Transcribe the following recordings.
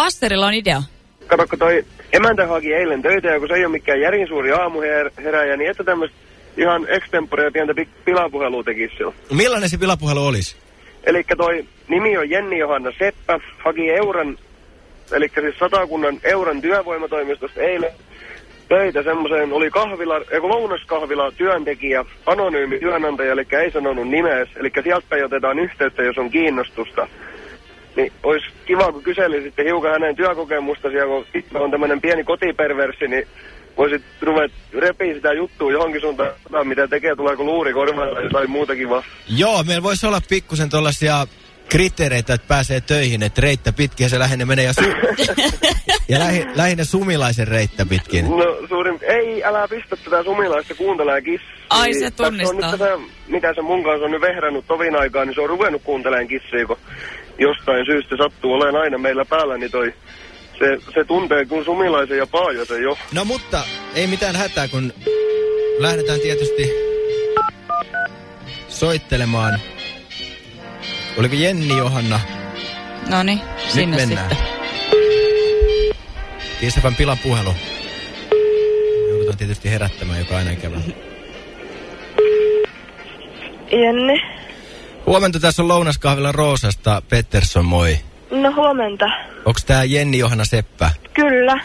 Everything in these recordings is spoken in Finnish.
Asterilla on idea. Kato, kun toi emäntä haki eilen töitä, ja kun se ei ole mikään järin suuri aamuheräjä, niin että tämmöistä ihan extemporea pientä pi- pilapuhelua tekisi sillä. Millainen se pilapuhelu olisi? Eli toi nimi on Jenni Johanna Seppä, haki Euran, eli siis satakunnan Euran työvoimatoimistosta eilen töitä semmoiseen, oli kahvila, eiku lounaskahvila työntekijä, anonyymi työnantaja, eli ei sanonut nimeä, eli sieltä päin otetaan yhteyttä, jos on kiinnostusta. Niin olisi kiva, kun kyseli sitten hiukan hänen työkokemusta, kun itse on tämmöinen pieni kotiperversi, niin voisit ruveta repii sitä juttua johonkin suuntaan, mitä tekee, tuleeko luuri korvaan tai jotain muuta kivaa. Joo, meillä voisi olla pikkusen tuollaisia kriteereitä, että pääsee töihin, että reittä pitkin ja se lähinnä menee ja, su ja lähi lähinnä sumilaisen reittä pitkin. No suurin, ei, älä pistä tätä sumilaista kuuntelemaan kissia. Ai se tunnistaa. On nyt tätä, mitä se mun kanssa on nyt vehrännyt tovin aikaa, niin se on ruvennut kuuntelemaan kissia, kun jostain syystä sattuu olen aina meillä päällä, niin toi se, se tuntee kun sumilaisen ja paajasen jo. No mutta ei mitään hätää, kun lähdetään tietysti soittelemaan. Oliko Jenni Johanna? No niin, sinne Nyt mennään. sitten. Kiissäpän pilan puhelu. Joudutaan tietysti herättämään joka aina kevään. Jenni. Huomenta, tässä on lounaskahvilla Roosasta. Pettersson, moi. No huomenta. Onks tää Jenni Johanna Seppä? Kyllä.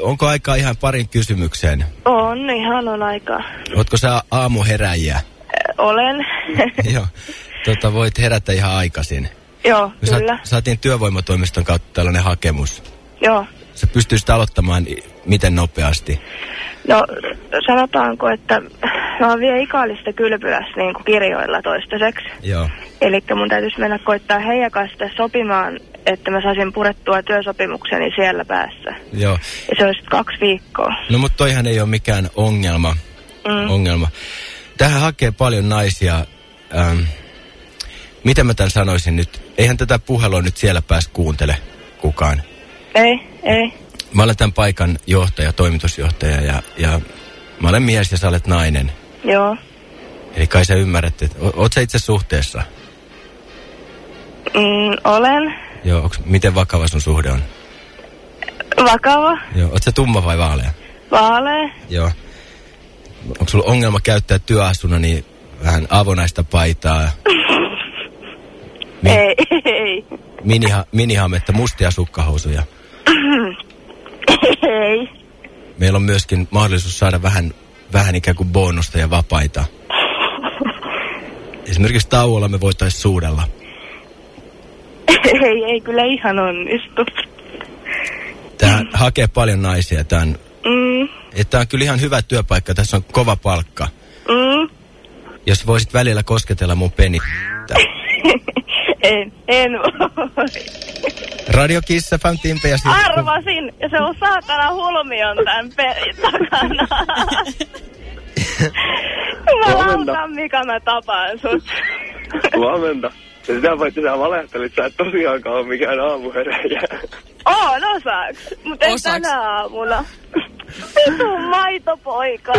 Onko aikaa ihan parin kysymykseen? On, ihan on aikaa. Ootko sä aamuheräjiä? Olen. Joo. Tota, voit herätä ihan aikaisin. Joo, Me saat- kyllä. saatiin työvoimatoimiston kautta tällainen hakemus. Joo. Sä pystyisit aloittamaan miten nopeasti? No sanotaanko, että mä oon vielä ikaalista kylpyässä niin kuin kirjoilla toistaiseksi. Joo. Eli mun täytyisi mennä koittaa heidän kanssa sopimaan, että mä saisin purettua työsopimukseni siellä päässä. Joo. Ja se olisi kaksi viikkoa. No mutta toihan ei ole mikään ongelma. Mm. ongelma. Tähän hakee paljon naisia. Ähm, miten mä tämän sanoisin nyt? Eihän tätä puhelua nyt siellä pääs kuuntele kukaan. Ei, ei. Mä olen tämän paikan johtaja, toimitusjohtaja ja, ja mä olen mies ja sä olet nainen. Joo. Eli kai sä ymmärrät, että o- oot sä itse suhteessa? Mm, olen. Joo, onks, miten vakava sun suhde on? Vakava. Joo, oot sä tumma vai vaalea? Vaalea. Joo. Onko sulla ongelma käyttää työasuna niin vähän avonaista paitaa, Mi- Ei, ei. miniha, minihametta, mustia sukkahousuja? ei. Meillä on myöskin mahdollisuus saada vähän, vähän ikään kuin bonusta ja vapaita. Esimerkiksi tauolla me voitaisiin suudella. ei, ei kyllä ihan onnistu. Tää hakee paljon naisia. Mm, että on kyllä ihan hyvä työpaikka. Tässä on kova palkka. mm. Jos voisit välillä kosketella mun peni. en, en voi. Radio Kiss FM, Timpe ja Sirkku. Arvasin, ja se on saatana hulmion tämän pelin takana. Jumalauta, Mika, mä tapaan sut. Huomenta. Ja sitä paitsi sä valehtelit, sä et tosiaankaan ole mikään aamuheräjä. Oon osaaks, mutta en Osaaks. tänä aamuna. 마이더보이가